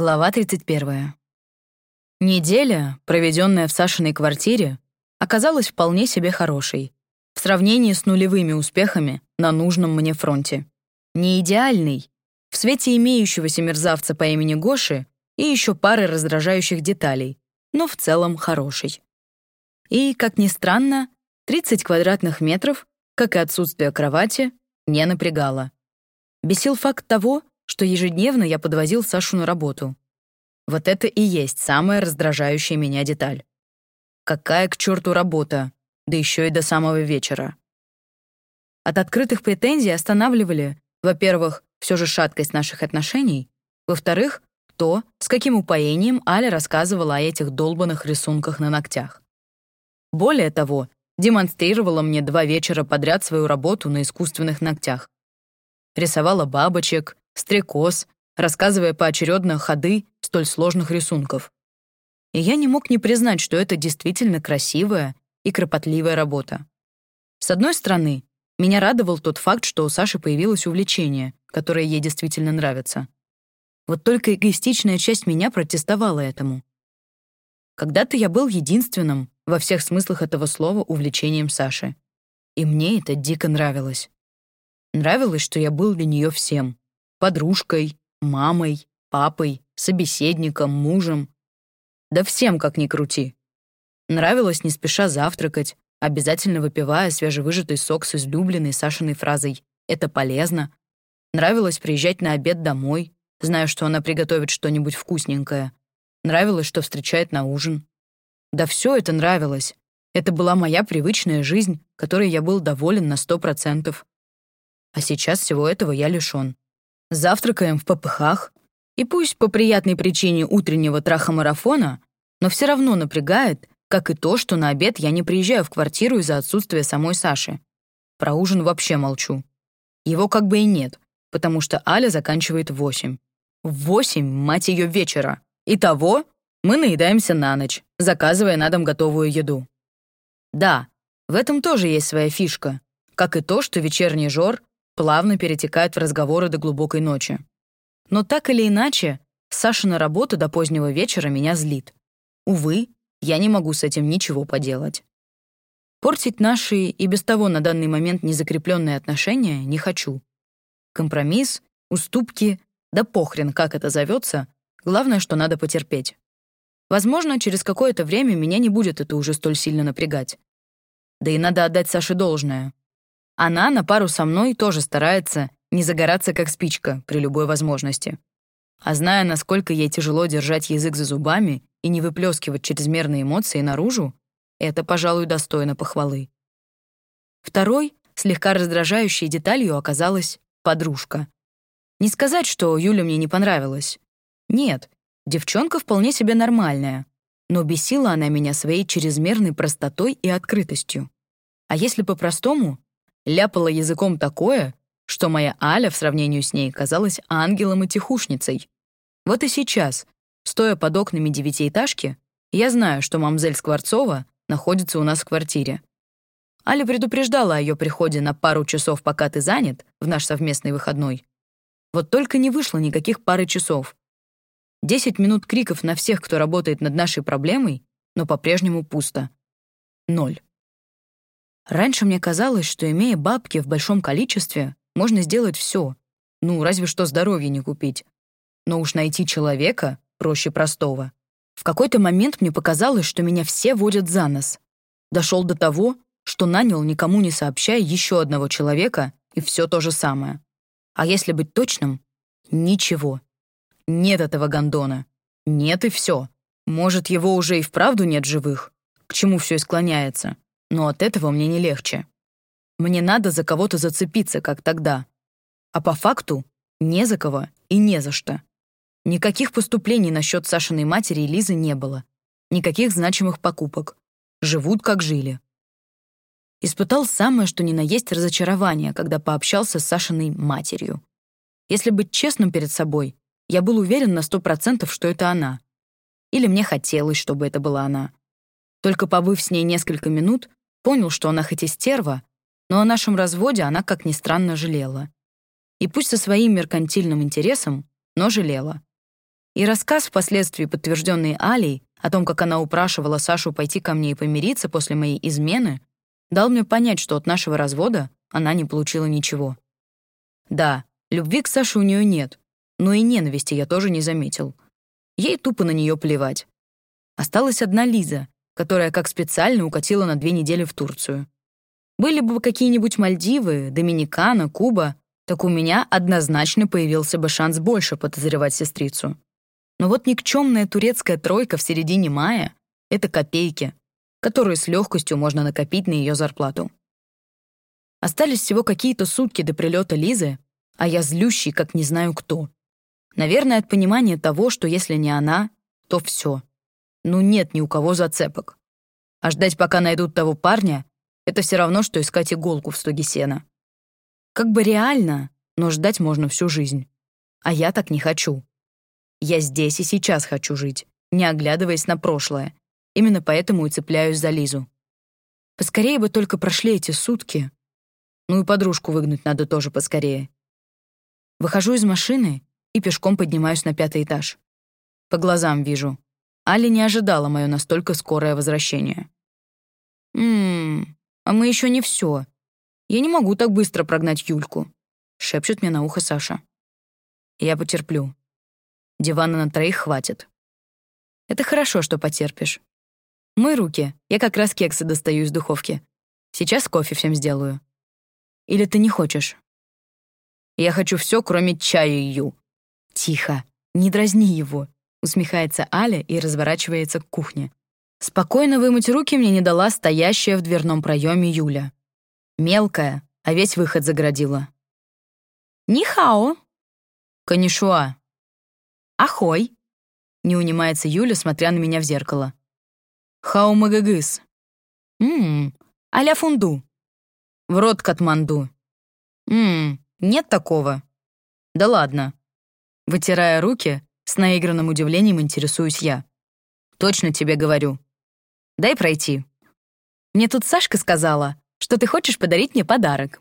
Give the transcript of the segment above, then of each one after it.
Глава 31. Неделя, проведенная в Сашиной квартире, оказалась вполне себе хорошей в сравнении с нулевыми успехами на нужном мне фронте. Не идеальный, в свете имеющегося мерзавца по имени Гоши и еще пары раздражающих деталей, но в целом хороший. И, как ни странно, 30 квадратных метров, как и отсутствие кровати, не напрягало. Бесил факт того, что ежедневно я подвозил Сашу на работу. Вот это и есть самая раздражающая меня деталь. Какая к черту работа, да еще и до самого вечера. От открытых претензий останавливали, во-первых, все же шаткость наших отношений, во-вторых, то, с каким упоением Аля рассказывала о этих долбанных рисунках на ногтях. Более того, демонстрировала мне два вечера подряд свою работу на искусственных ногтях. Рисовала бабочек, стрекоз, рассказывая поочередно ходы столь сложных рисунков. И я не мог не признать, что это действительно красивая и кропотливая работа. С одной стороны, меня радовал тот факт, что у Саши появилось увлечение, которое ей действительно нравится. Вот только эгоистичная часть меня протестовала этому. Когда-то я был единственным, во всех смыслах этого слова, увлечением Саши. И мне это дико нравилось. Нравилось, что я был для нее всем подружкой, мамой, папой, собеседником, мужем. Да всем, как ни крути. Нравилось не спеша завтракать, обязательно выпивая свежевыжатый сок с излюбленной Сашиной фразой «это полезно». Нравилось приезжать на обед домой, зная, что она приготовит что-нибудь вкусненькое. Нравилось, что встречает на ужин. Да все это нравилось. Это была моя привычная жизнь, которой я был доволен на сто процентов. А сейчас всего этого я лишён завтракаем в попыхах, и пусть по приятной причине утреннего трахомарафона, но все равно напрягает, как и то, что на обед я не приезжаю в квартиру из-за отсутствия самой Саши. Про ужин вообще молчу. Его как бы и нет, потому что Аля заканчивает в восемь. В восемь, мать ее, вечера. Итого мы наедаемся на ночь, заказывая на дом готовую еду. Да, в этом тоже есть своя фишка, как и то, что вечерний жор плавно перетекает в разговоры до глубокой ночи. Но так или иначе, Сашина работа до позднего вечера меня злит. Увы, я не могу с этим ничего поделать. Портить наши и без того на данный момент незакрепленные отношения не хочу. Компромисс, уступки, да похрен, как это зовется, главное, что надо потерпеть. Возможно, через какое-то время меня не будет это уже столь сильно напрягать. Да и надо отдать Саше должное. Она на пару со мной тоже старается не загораться как спичка при любой возможности. А зная, насколько ей тяжело держать язык за зубами и не выплескивать чрезмерные эмоции наружу, это, пожалуй, достойно похвалы. Второй, слегка раздражающей деталью оказалась подружка. Не сказать, что Юля мне не понравилась. Нет, девчонка вполне себе нормальная, но бесила она меня своей чрезмерной простотой и открытостью. А если по-простому, ляпала языком такое, что моя Аля в сравнении с ней казалась ангелом и тихушницей. Вот и сейчас, стоя под окнами девятиэтажки, я знаю, что мамзель Скворцова находится у нас в квартире. Аля предупреждала о ее приходе на пару часов, пока ты занят, в наш совместный выходной. Вот только не вышло никаких пары часов. Десять минут криков на всех, кто работает над нашей проблемой, но по-прежнему пусто. Ноль. Раньше мне казалось, что, имея бабки в большом количестве, можно сделать все. Ну, разве что здоровье не купить. Но уж найти человека проще простого. В какой-то момент мне показалось, что меня все водят за нос. Дошел до того, что нанял, никому не сообщая, еще одного человека, и все то же самое. А если быть точным, ничего. Нет этого гондона. Нет и все. Может, его уже и вправду нет живых? К чему все и склоняется? Но от этого мне не легче. Мне надо за кого-то зацепиться, как тогда. А по факту не за кого и не за что. Никаких поступлений насчет Сашиной матери и Лизы не было. Никаких значимых покупок. Живут, как жили. Испытал самое, что ни на есть разочарование, когда пообщался с Сашиной матерью. Если быть честным перед собой, я был уверен на сто процентов, что это она. Или мне хотелось, чтобы это была она. Только побыв с ней несколько минут, Понял, что она хоть и стерва, но о нашем разводе она, как ни странно, жалела. И пусть со своим меркантильным интересом, но жалела. И рассказ, впоследствии подтвержденный Алей, о том, как она упрашивала Сашу пойти ко мне и помириться после моей измены, дал мне понять, что от нашего развода она не получила ничего. Да, любви к Саше у нее нет, но и ненависти я тоже не заметил. Ей тупо на нее плевать. Осталась одна Лиза, которая как специально укатила на две недели в Турцию. Были бы какие-нибудь Мальдивы, Доминикана, Куба, так у меня однозначно появился бы шанс больше подозревать сестрицу. Но вот никчемная турецкая тройка в середине мая — это копейки, которые с легкостью можно накопить на ее зарплату. Остались всего какие-то сутки до прилета Лизы, а я злющий, как не знаю кто. Наверное, от понимания того, что если не она, то все. Ну нет ни у кого зацепок. А ждать, пока найдут того парня, это все равно, что искать иголку в стоге сена. Как бы реально, но ждать можно всю жизнь. А я так не хочу. Я здесь и сейчас хочу жить, не оглядываясь на прошлое. Именно поэтому и цепляюсь за Лизу. Поскорее бы только прошли эти сутки. Ну и подружку выгнать надо тоже поскорее. Выхожу из машины и пешком поднимаюсь на пятый этаж. По глазам вижу. Аля не ожидала мое настолько скорое возвращение. «Ммм, а мы еще не все. Я не могу так быстро прогнать Юльку», — шепчет мне на ухо Саша. «Я потерплю. Дивана на троих хватит. Это хорошо, что потерпишь. Мой руки, я как раз кексы достаю из духовки. Сейчас кофе всем сделаю. Или ты не хочешь? Я хочу все, кроме чая Ю. Тихо, не дразни его, усмехается Аля и разворачивается к кухне. Спокойно вымыть руки мне не дала стоящая в дверном проеме Юля. Мелкая, а весь выход загородила. «Нихао!» «Конишуа!» «Ахой!» — не унимается Юля, смотря на меня в зеркало. «Хау магагыс!» «Ммм, а фунду!» «В рот Катманду!» «Ммм, нет такого!» «Да ладно!» Вытирая руки, с наигранным удивлением интересуюсь я. «Точно тебе говорю. Дай пройти. Мне тут Сашка сказала, что ты хочешь подарить мне подарок».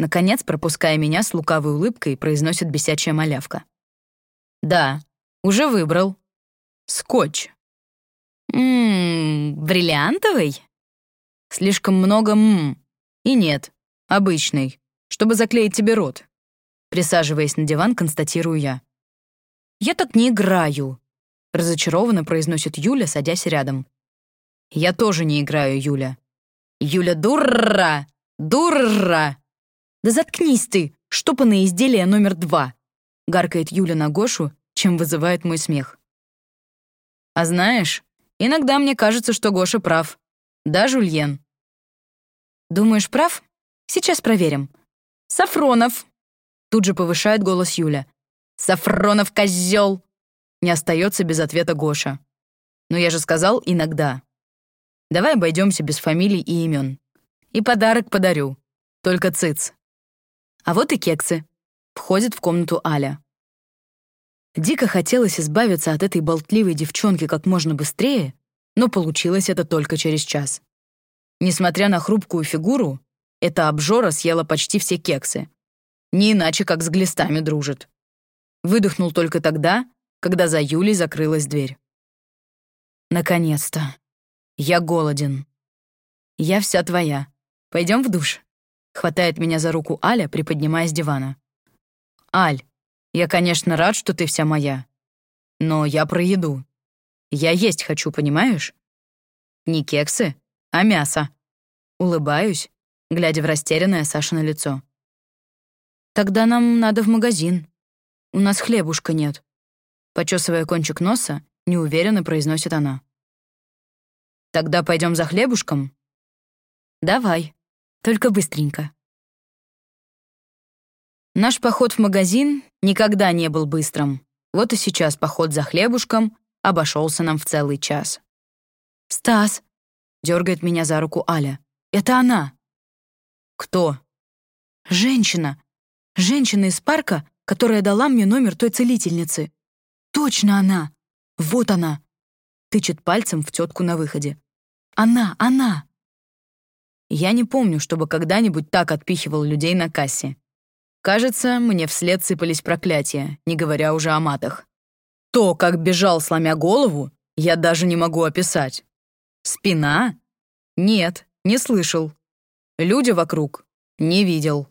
Наконец, пропуская меня с лукавой улыбкой, произносит бесячая малявка. «Да, уже выбрал. Скотч. Ммм, бриллиантовый? Слишком много «ммм». И нет, обычный, чтобы заклеить тебе рот. Присаживаясь на диван, констатирую я. «Я так не играю», — разочарованно произносит Юля, садясь рядом. «Я тоже не играю, Юля». «Юля, дура! Дура!» «Да заткнись ты, штопанное изделие номер два!» — гаркает Юля на Гошу, чем вызывает мой смех. А знаешь, иногда мне кажется, что Гоша прав. Да, Жульен? Думаешь, прав? Сейчас проверим. Сафронов. Тут же повышает голос Юля. Сафронов козел. Не остается без ответа Гоша. Но я же сказал иногда. Давай обойдемся без фамилий и имен. И подарок подарю. Только цыц. А вот и кексы. Входит в комнату Аля. Дико хотелось избавиться от этой болтливой девчонки как можно быстрее, но получилось это только через час. Несмотря на хрупкую фигуру, эта обжора съела почти все кексы. Не иначе, как с глистами дружит. Выдохнул только тогда, когда за Юлей закрылась дверь. Наконец-то. Я голоден. Я вся твоя. Пойдем в душ. Хватает меня за руку Аля, приподнимая с дивана. Аль, я, конечно, рад, что ты вся моя. Но я про еду. Я есть хочу, понимаешь? Не кексы, а мясо. Улыбаюсь, глядя в растерянное Сашино лицо. Тогда нам надо в магазин. У нас хлебушка нет. Почесывая кончик носа, неуверенно произносит она. Тогда пойдем за хлебушком? Давай, только быстренько. Наш поход в магазин никогда не был быстрым. Вот и сейчас поход за хлебушком обошелся нам в целый час. «Стас!» — дергает меня за руку Аля. «Это она!» «Кто?» «Женщина! Женщина из парка, которая дала мне номер той целительницы. Точно она! Вот она!» Тычет пальцем в тетку на выходе. «Она! Она!» Я не помню, чтобы когда-нибудь так отпихивал людей на кассе. Кажется, мне вслед сыпались проклятия, не говоря уже о матах. То, как бежал, сломя голову, я даже не могу описать. Спина? Нет, не слышал. Люди вокруг? Не видел.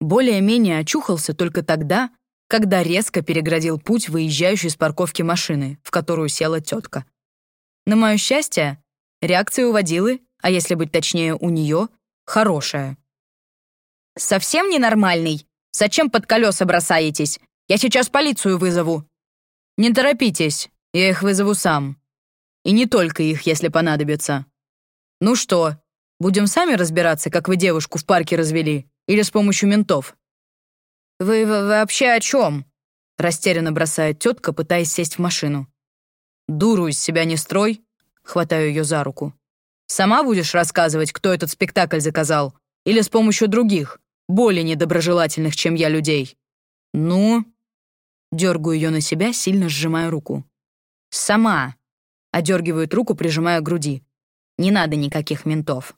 Более-менее очухался только тогда, когда резко переградил путь выезжающей с парковки машины, в которую села тетка. На мое счастье, реакция у водилы, а если быть точнее у нее, хорошая. «Совсем ненормальный? Зачем под колеса бросаетесь? Я сейчас полицию вызову». «Не торопитесь, я их вызову сам. И не только их, если понадобится. Ну что, будем сами разбираться, как вы девушку в парке развели, или с помощью ментов?» «Вы вообще о чем?» — растерянно бросает тетка, пытаясь сесть в машину. «Дуру из себя не строй», — хватаю ее за руку. «Сама будешь рассказывать, кто этот спектакль заказал? Или с помощью других, более недоброжелательных, чем я, людей?» «Ну?» Дергаю ее на себя, сильно сжимая руку. «Сама!» — одергивает руку, прижимая к груди. «Не надо никаких ментов.